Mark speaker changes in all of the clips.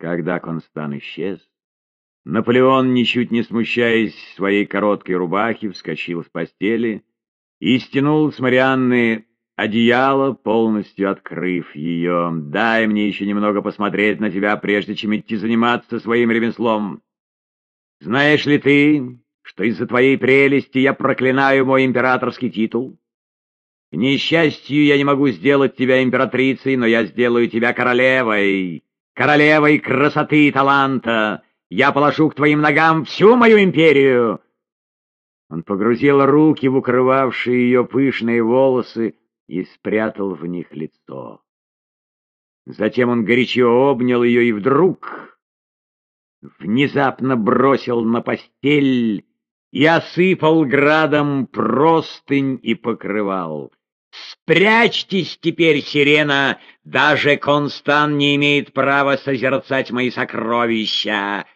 Speaker 1: Когда Констан исчез, Наполеон, ничуть не смущаясь своей короткой рубахи, вскочил с постели и стянул с Марианны одеяло, полностью открыв ее. «Дай мне еще немного посмотреть на тебя, прежде чем идти заниматься своим ремеслом. Знаешь ли ты, что из-за твоей прелести я проклинаю мой императорский титул? К несчастью, я не могу сделать тебя императрицей, но я сделаю тебя королевой, королевой красоты и таланта. Я положу к твоим ногам всю мою империю!» Он погрузил руки в укрывавшие ее пышные волосы и спрятал в них лицо. Затем он горячо обнял ее и вдруг внезапно бросил на постель и осыпал градом простынь и покрывал. «Спрячьтесь теперь, сирена! Даже Констан не имеет права созерцать мои сокровища!»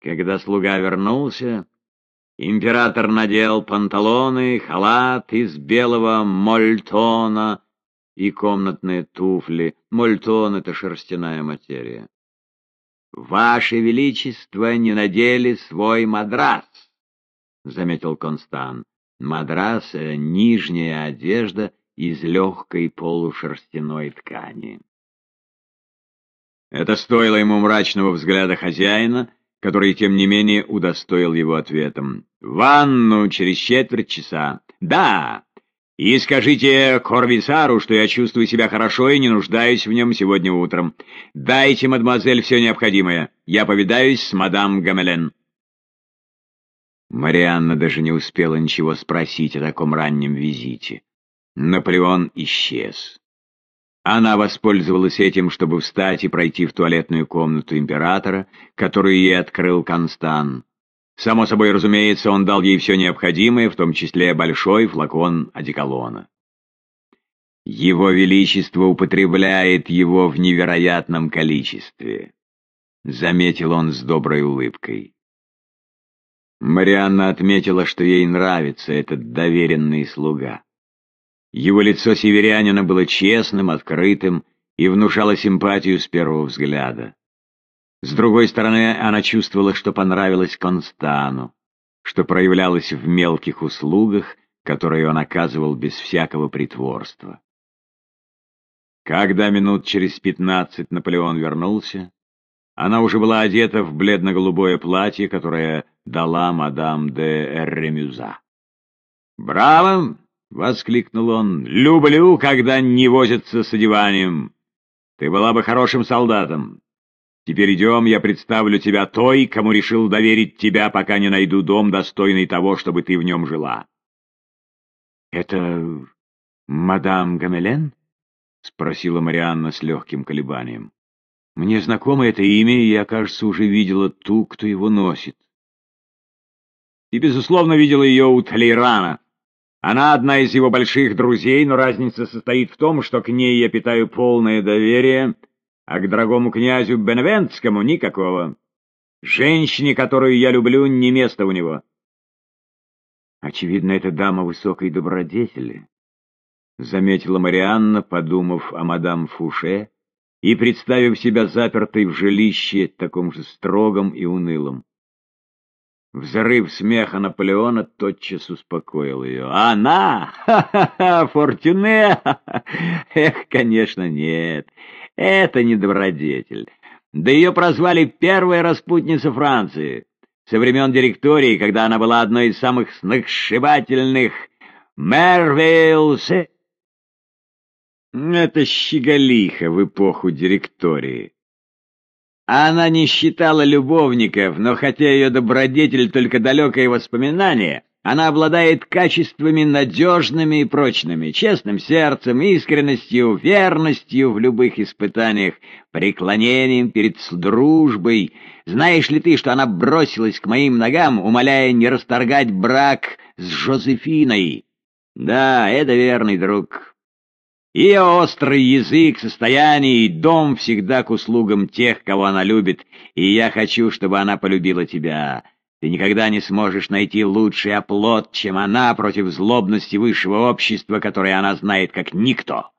Speaker 1: Когда слуга вернулся, император надел панталоны, халат из белого мольтона и комнатные туфли. Мольтон — это шерстяная материя. «Ваше Величество не надели свой мадрас», — заметил Констан. Мадрас — нижняя одежда из легкой полушерстяной ткани. Это стоило ему мрачного взгляда хозяина, который, тем не менее, удостоил его ответом. «Ванну через четверть часа». «Да! И скажите Корвисару, что я чувствую себя хорошо и не нуждаюсь в нем сегодня утром. Дайте, мадемуазель, все необходимое. Я повидаюсь с мадам Гамелен». Марианна даже не успела ничего спросить о таком раннем визите. Наполеон исчез. Она воспользовалась этим, чтобы встать и пройти в туалетную комнату императора, которую ей открыл Констан. Само собой, разумеется, он дал ей все необходимое, в том числе большой флакон одеколона. Его Величество употребляет его в невероятном количестве, — заметил он с доброй улыбкой. Марианна отметила, что ей нравится этот доверенный слуга. Его лицо северянина было честным, открытым и внушало симпатию с первого взгляда. С другой стороны, она чувствовала, что понравилось Констану, что проявлялось в мелких услугах, которые он оказывал без всякого притворства. Когда минут через пятнадцать Наполеон вернулся, она уже была одета в бледно-голубое платье, которое дала мадам де Эрремюза. «Браво!» — воскликнул он. «Люблю, когда не возятся с одеванием. Ты была бы хорошим солдатом. Теперь идем, я представлю тебя той, кому решил доверить тебя, пока не найду дом, достойный того, чтобы ты в нем жила». «Это мадам Гамелен?» — спросила Марианна с легким колебанием. «Мне знакомо это имя, и я, кажется, уже видела ту, кто его носит». «Ты, безусловно, видела ее у Талейрана». Она одна из его больших друзей, но разница состоит в том, что к ней я питаю полное доверие, а к дорогому князю Беневентскому никакого. Женщине, которую я люблю, не место у него. Очевидно, это дама высокой добродетели, — заметила Марианна, подумав о мадам Фуше и представив себя запертой в жилище, таком же строгом и унылом. Взрыв смеха Наполеона тотчас успокоил ее. «Она? Ха-ха-ха! Фортюне? Эх, конечно, нет. Это не добродетель. Да ее прозвали первая распутница Франции. Со времен директории, когда она была одной из самых сногсшибательных Мервейлсе. Это щеголиха в эпоху директории. Она не считала любовников, но хотя ее добродетель только далекое воспоминание, она обладает качествами надежными и прочными, честным сердцем, искренностью, верностью в любых испытаниях, преклонением перед дружбой. Знаешь ли ты, что она бросилась к моим ногам, умоляя не расторгать брак с Жозефиной? Да, это верный друг. Ее острый язык, состояние и дом всегда к услугам тех, кого она любит, и я хочу, чтобы она полюбила тебя. Ты никогда не сможешь найти лучший оплот, чем она против злобности высшего общества, которое она знает как никто.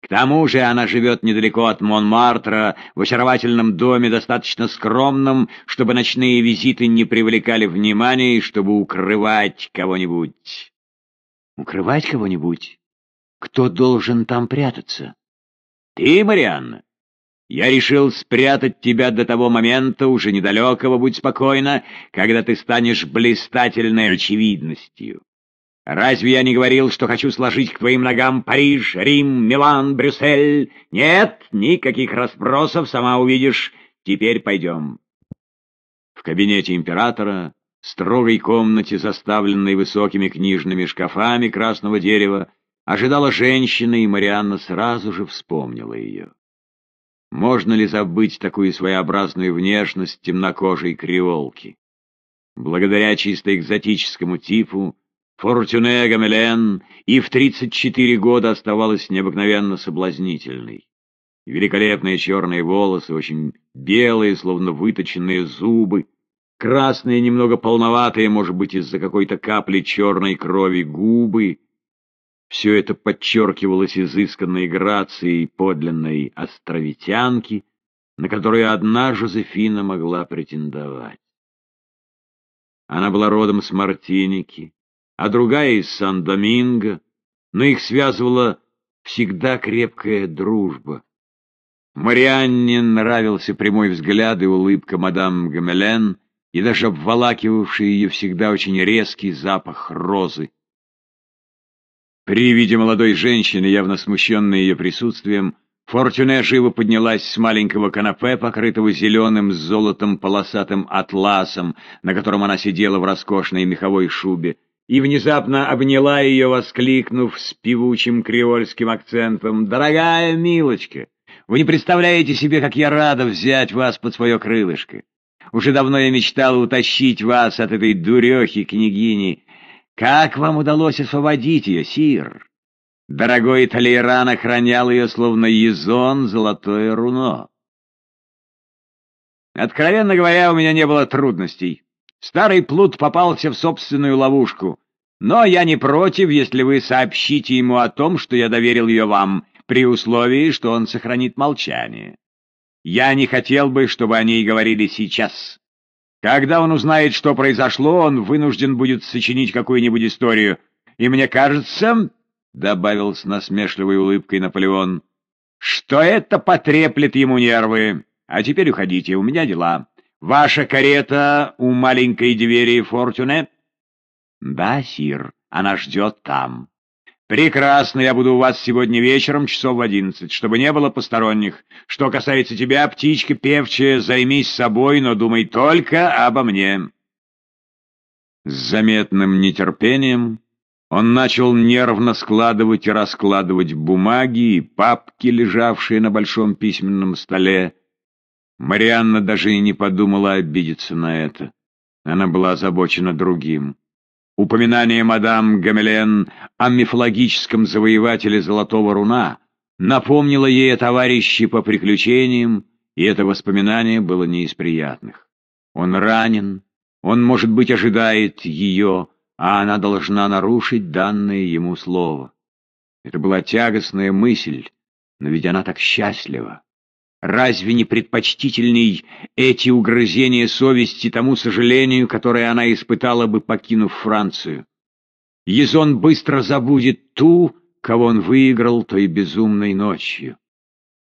Speaker 1: К тому же она живет недалеко от Монмартра, в очаровательном доме, достаточно скромном, чтобы ночные визиты не привлекали внимания и чтобы укрывать кого-нибудь.
Speaker 2: Укрывать кого-нибудь? Кто должен там прятаться?
Speaker 1: Ты, Марианна. Я решил спрятать тебя до того момента, уже недалекого, будь спокойно, когда ты станешь блистательной очевидностью. Разве я не говорил, что хочу сложить к твоим ногам Париж, Рим, Милан, Брюссель? Нет, никаких расспросов, сама увидишь. Теперь пойдем. В кабинете императора, строгой комнате, заставленной высокими книжными шкафами красного дерева, ожидала женщина, и Марианна сразу же вспомнила ее. Можно ли забыть такую своеобразную внешность темнокожей креолки? Благодаря чисто экзотическому типу, Фортюне Гамелен и в 34 года оставалась необыкновенно соблазнительной. Великолепные черные волосы, очень белые, словно выточенные зубы, красные, немного полноватые, может быть, из-за какой-то капли черной крови губы. Все это подчеркивалось изысканной грацией подлинной островитянки, на которую одна Жозефина могла претендовать. Она была родом с Мартиники, а другая из Сан-Доминго, но их связывала всегда крепкая дружба. Марианне нравился прямой взгляд и улыбка мадам Гамелен, и даже обволакивавший ее всегда очень резкий запах розы. При виде молодой женщины, явно смущенной ее присутствием, Фортюне живо поднялась с маленького канапе, покрытого зеленым с золотом полосатым атласом, на котором она сидела в роскошной меховой шубе, и внезапно обняла ее, воскликнув с певучим креольским акцентом «Дорогая милочка, вы не представляете себе, как я рада взять вас под свое крылышко. Уже давно я мечтала утащить вас от этой дурехи-княгини. Как вам удалось освободить ее, сир?» Дорогой Толейран охранял ее, словно езон, золотое руно. Откровенно говоря, у меня не было трудностей. Старый плут попался в собственную ловушку. Но я не против, если вы сообщите ему о том, что я доверил ее вам, при условии, что он сохранит молчание. Я не хотел бы, чтобы о ней говорили сейчас. Когда он узнает, что произошло, он вынужден будет сочинить какую-нибудь историю. И мне кажется, — добавил с насмешливой улыбкой Наполеон, — что это потреплет ему нервы. А теперь уходите, у меня дела. Ваша карета у маленькой двери Фортюне? Да, сир, она ждет там. Прекрасно, я буду у вас сегодня вечером часов в одиннадцать, чтобы не было посторонних. Что касается тебя, птичка певчая, займись собой, но думай только обо мне. С заметным нетерпением он начал нервно складывать и раскладывать бумаги и папки, лежавшие на большом письменном столе, Марианна даже и не подумала обидеться на это. Она была озабочена другим. Упоминание мадам Гамелен о мифологическом завоевателе Золотого Руна напомнило ей о товарище по приключениям, и это воспоминание было не из приятных. Он ранен, он, может быть, ожидает ее, а она должна нарушить данное ему слово. Это была тягостная мысль, но ведь она так счастлива. Разве не предпочтительней эти угрызения совести тому сожалению, которое она испытала бы, покинув Францию? Езон быстро забудет ту, кого он выиграл той безумной ночью.